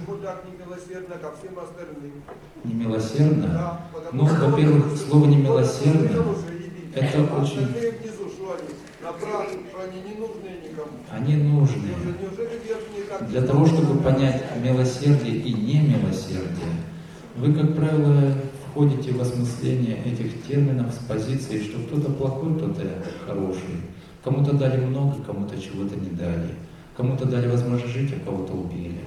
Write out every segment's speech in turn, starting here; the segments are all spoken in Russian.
почему так немилосердно ко всем остальным? Немилосердно? Да, Ну, во-первых, слово немилосердно это очень- внизу, что они? Направо, что они не нужны никому. Они нужны. Неужели, неужели Для того, чтобы понять милосердие и немилосердие, вы, как правило, входите в осмысление этих терминов с позиции, что кто-то плохой, кто-то хороший. Кому-то дали много, кому-то чего-то не дали. Кому-то дали возможность жить, а кого-то убили.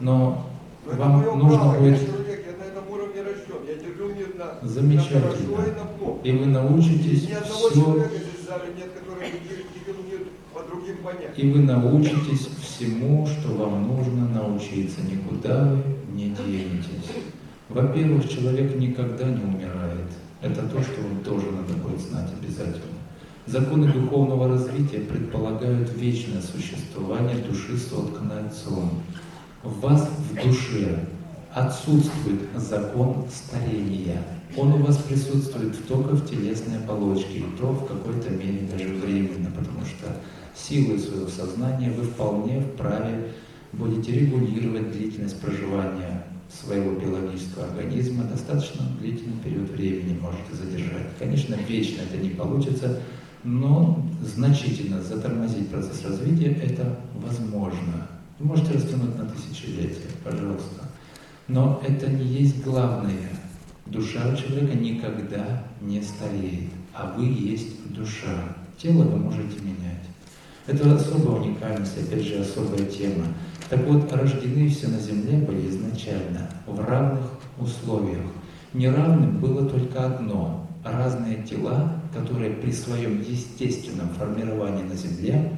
Но это вам нужно право, будет... я человек, я на этом уровне рожден. Я держу мир на, Замечательно. на хорошо и на плохо. И вы научитесь И ни одного все человека здесь зале нет, который делил мир по другим понятиям. И вы научитесь всему, что вам нужно научиться. Никуда вы не денетесь. Во-первых, человек никогда не умирает. Это то, что вам тоже надо будет знать обязательно. Законы духовного развития предполагают вечное существование души, сотканной Отцом. В вас, в душе, отсутствует закон старения. Он у вас присутствует только в телесной оболочке, и то в какой-то мере даже временно, потому что силой своего сознания вы вполне вправе будете регулировать длительность проживания своего биологического организма достаточно длительный период времени можете задержать. Конечно, вечно это не получится, но значительно затормозить процесс развития это возможно. Вы можете растянуть на тысячелетия, пожалуйста. Но это не есть главное. Душа у человека никогда не стареет, а вы есть душа. Тело вы можете менять. Это особая уникальность, опять же, особая тема. Так вот, рождены все на Земле были изначально в равных условиях. Неравным было только одно – разные тела, которые при своем естественном формировании на Земле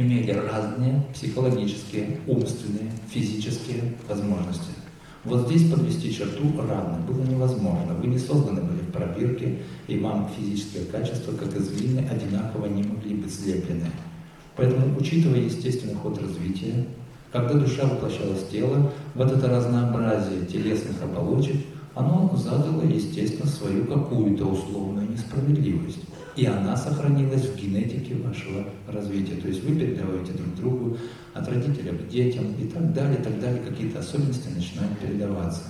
имели разные психологические, умственные, физические возможности. Вот здесь подвести черту равно было невозможно. Вы не созданы были в пробирке, и вам физические качества, как из глины, одинаково не могли быть слеплены. Поэтому, учитывая естественный ход развития, когда душа воплощалась в тело, вот это разнообразие телесных оболочек, оно задало, естественно, свою какую-то условную несправедливость. И она сохранилась в генетике вашего развития. То есть вы передаваете друг другу от родителя к детям и так далее, и так далее. Какие-то особенности начинают передаваться.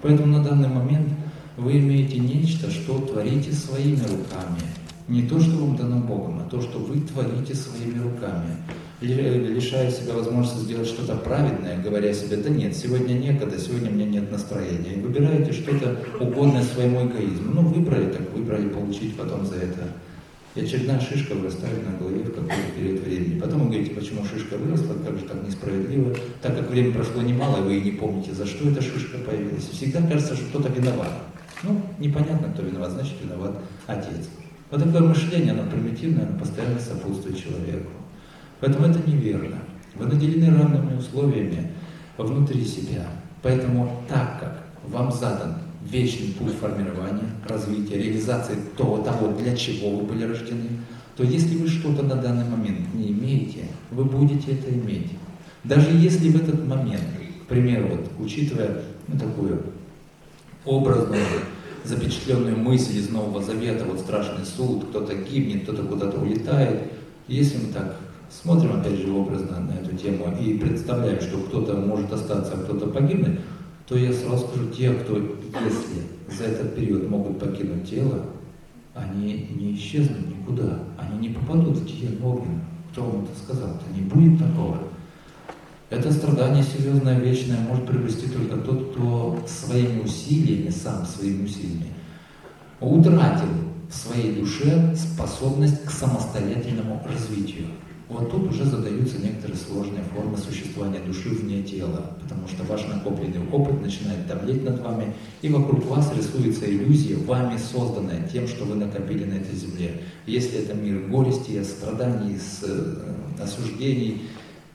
Поэтому на данный момент вы имеете нечто, что творите своими руками. Не то, что вам дано Богом, а то, что вы творите своими руками. Лишая себя возможности сделать что-то праведное, говоря себе, да нет, сегодня некогда, сегодня у меня нет настроения. И выбираете что-то угодное своему эгоизму. Ну, выбрали, так выбрали, получить потом за это. И очередная шишка вырастает на голове в какой-то период времени. Потом вы говорите, почему шишка выросла, как же так несправедливо. Так как время прошло немало, вы и не помните, за что эта шишка появилась. Всегда кажется, что кто-то виноват. Ну, непонятно, кто виноват, значит, виноват отец. Вот такое мышление, оно примитивное, оно постоянно сопутствует человеку. Поэтому это неверно. Вы наделены равными условиями внутри себя. Поэтому так как вам задан вечный путь формирования, развития, реализации того, того, для чего вы были рождены, то если вы что-то на данный момент не имеете, вы будете это иметь. Даже если в этот момент, к примеру, вот, учитывая ну, такую образную, запечатленную мысль из Нового Завета, вот страшный суд, кто-то гибнет, кто-то куда-то улетает, если мы так смотрим, опять же, образно на эту тему и представляем, что кто-то может остаться, а кто-то погибнет, то я сразу скажу, те, кто, если за этот период могут покинуть тело, они не исчезнут никуда, они не попадут в гиен огненную. Кто вам это сказал? Это не будет такого. Это страдание серьезное, вечное может приобрести только тот, кто своими усилиями, сам своими усилиями, утратил в своей душе способность к самостоятельному развитию. Вот тут уже задаются некоторые сложные формы существования души вне тела, потому что ваш накопленный опыт начинает давлеть над вами, и вокруг вас рисуется иллюзия, вами созданная тем, что вы накопили на этой земле. Если это мир горести, страданий, осуждений,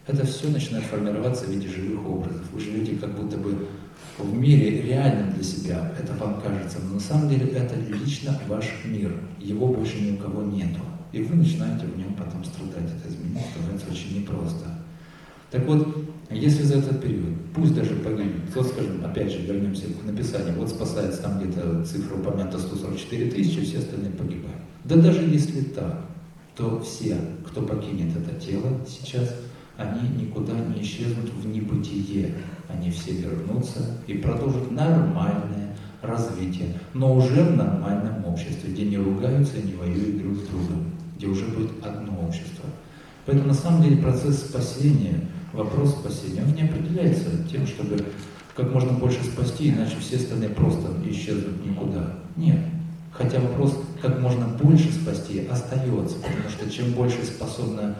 это все начинает формироваться в виде живых образов. Вы живете как будто бы в мире реальном для себя, это вам кажется, но на самом деле это лично ваш мир, его больше ни у кого нету. И вы начинаете в нем потом страдать. Это изменить становится очень непросто. Так вот, если за этот период, пусть даже погибнет, вот скажем, опять же, вернемся к написанию, вот спасается там где-то цифра упомянута 144 тысячи, все остальные погибают. Да даже если так, то все, кто покинет это тело сейчас, они никуда не исчезнут в небытие. Они все вернутся и продолжат нормальное развитие, но уже в нормальном обществе, где не ругаются и не воюют друг с другом, где уже будет одно общество. Поэтому на самом деле процесс спасения, вопрос спасения, он не определяется тем, чтобы как можно больше спасти, иначе все остальные просто исчезнут никуда. Нет. Хотя вопрос, как можно больше спасти, остается, потому что чем больше способна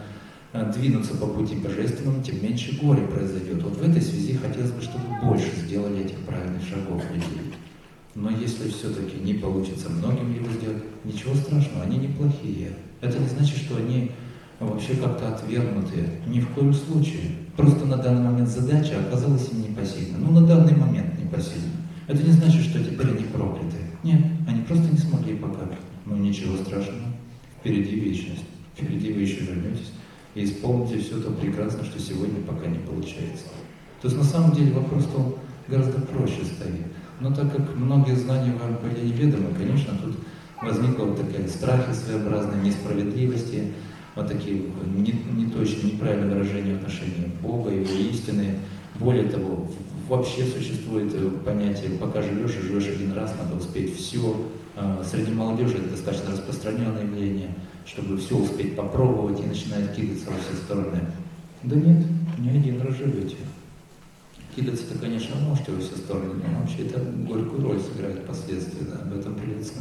э, двинуться по пути божественному, тем меньше горе произойдет. Вот в этой связи хотелось бы, чтобы больше сделали этих правильных шагов людей. Но если все-таки не получится многим его сделать, ничего страшного, они неплохие. Это не значит, что они вообще как-то отвергнутые. Ни в коем случае. Просто на данный момент задача оказалась им непосильна. Ну, на данный момент непосильна. Это не значит, что теперь они прокляты. Нет, они просто не смогли пока. Но ничего страшного. Впереди вечность. Впереди вы еще вернетесь и исполните все то прекрасно, что сегодня пока не получается. То есть на самом деле вопрос-то гораздо проще стоит. Но так как многие знания вам были неведомы, конечно, тут возникла вот такая страхи своеобразные, несправедливости, вот такие неточные, неправильные выражения в отношении Бога, Его истины. Более того, вообще существует понятие «пока живешь и живешь один раз, надо успеть все». А, среди молодежи это достаточно распространенное явление, чтобы все успеть попробовать и начинает кидаться во все стороны. Да нет, не один раз живете. Кидаться-то, конечно, можете во все стороны, но вообще это горькую роль сыграет впоследствии. Да? Об этом придется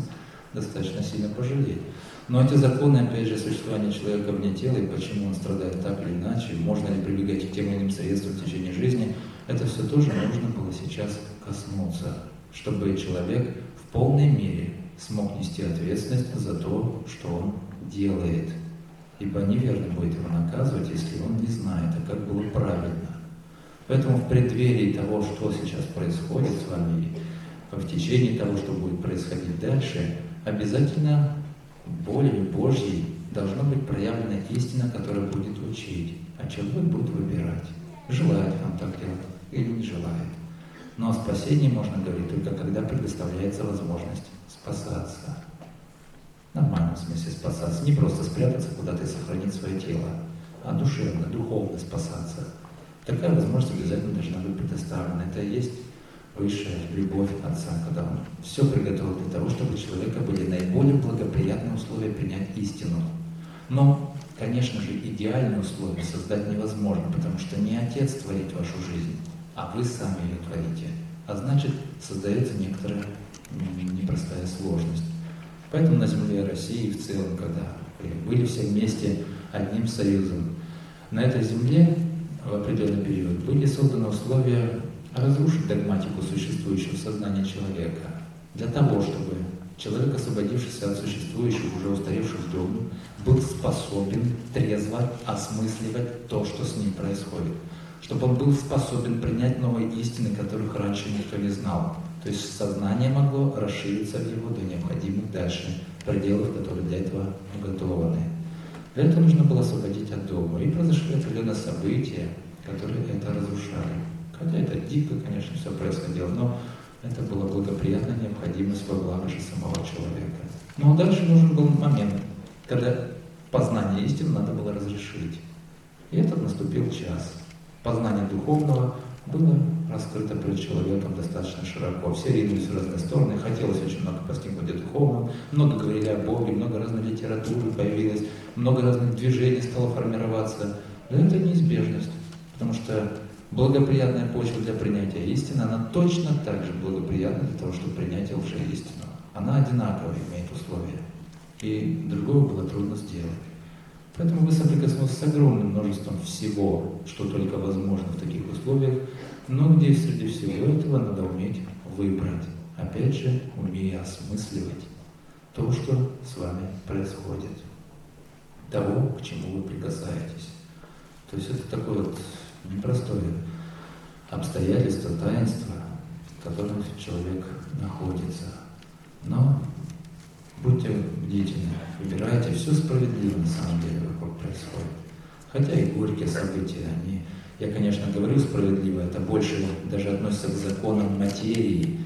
достаточно сильно пожалеть. Но эти законы, опять же, существования человека вне тела и почему он страдает так или иначе, можно ли прибегать к тем или иным средствам в течение жизни, это все тоже нужно было сейчас коснуться, чтобы человек в полной мере смог нести ответственность за то, что он делает. Ибо неверно будет его наказывать, если он не знает, а как было правильно. Поэтому в преддверии того, что сейчас происходит с вами, в течение того, что будет происходить дальше, обязательно волей Божьей должна быть проявлена истина, которая будет учить, а человек будет выбирать, желает он так делать или не желает. Но о спасении можно говорить только когда предоставляется возможность спасаться. В нормальном смысле спасаться. Не просто спрятаться куда-то и сохранить свое тело, а душевно, духовно спасаться. Такая возможность обязательно должна быть предоставлена. Это и есть высшая любовь Отца, когда Он все приготовил для того, чтобы у человека были наиболее благоприятные условия принять истину. Но, конечно же, идеальные условия создать невозможно, потому что не Отец творит вашу жизнь, а вы сами ее творите. А значит, создается некоторая непростая сложность. Поэтому на земле России в целом, когда были все вместе одним союзом, на этой земле в определенный период были созданы условия разрушить догматику существующего сознания человека для того, чтобы человек, освободившийся от существующих, уже устаревших догм, был способен трезво осмысливать то, что с ним происходит. Чтобы он был способен принять новые истины, которых раньше никто не знал. То есть сознание могло расшириться в его до необходимых дальше пределов, которые для этого уготованы. Для этого нужно было освободить от догмы. И произошли определенные события, которые это разрушали. Хотя это дико, конечно, все происходило, но это была благоприятная необходимость во благо же самого человека. Но дальше нужен был момент, когда познание истины надо было разрешить. И этот наступил час. Познание духовного было раскрыто перед человеком достаточно широко. Все ринулись в разные стороны, хотелось очень много постигнуть о духовном, много говорили о Боге, много разной литературы появилось, много разных движений стало формироваться. Но это неизбежность, потому что благоприятная почва для принятия истины, она точно так же благоприятна для того, чтобы принять лжеистину. Она одинаково имеет условия. И другого было трудно сделать. Поэтому вы соприкоснулись с огромным множеством всего, что только возможно в таких условиях, но где среди всего этого надо уметь выбрать. Опять же, умея осмысливать то, что с вами происходит, того, к чему вы прикасаетесь. То есть это такой вот непростое обстоятельство, таинство, в котором человек находится. Но будьте бдительны, выбирайте, все справедливо на самом деле вокруг происходит. Хотя и горькие события, они, я, конечно, говорю справедливо, это больше даже относится к законам материи,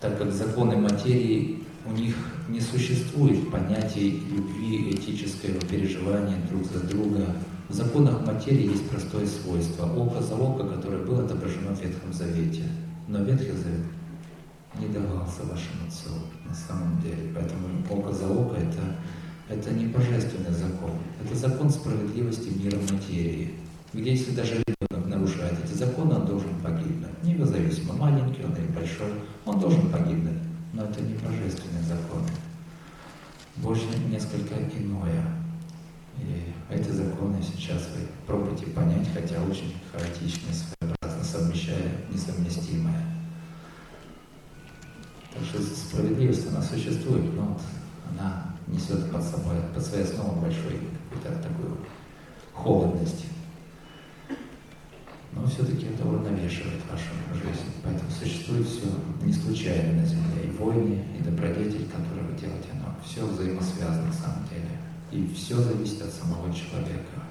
так как законы материи, у них не существует понятий любви, этического переживания друг за друга, В законах материи есть простое свойство. Око за око, которое было отображено в Ветхом Завете. Но Ветхий Завет не давался вашему отцу на самом деле. Поэтому око за око это, это не божественный закон. Это закон справедливости мира материи. Где если даже ребенок нарушает эти законы, он должен погибнуть. Независимо, маленький он или большой, он должен погибнуть. Но это не божественный закон. Божье несколько иное. И эти законы сейчас вы пробуйте понять, хотя очень хаотично, своеобразно, совмещая несовместимое. Так что справедливость, она существует, но вот она несет под собой, под своей основой большой какую-то такую холодность. Но все-таки это уравновешивает вашу жизнь. Поэтому существует все не случайно на Земле. И войны, и И все зависит от самого человека.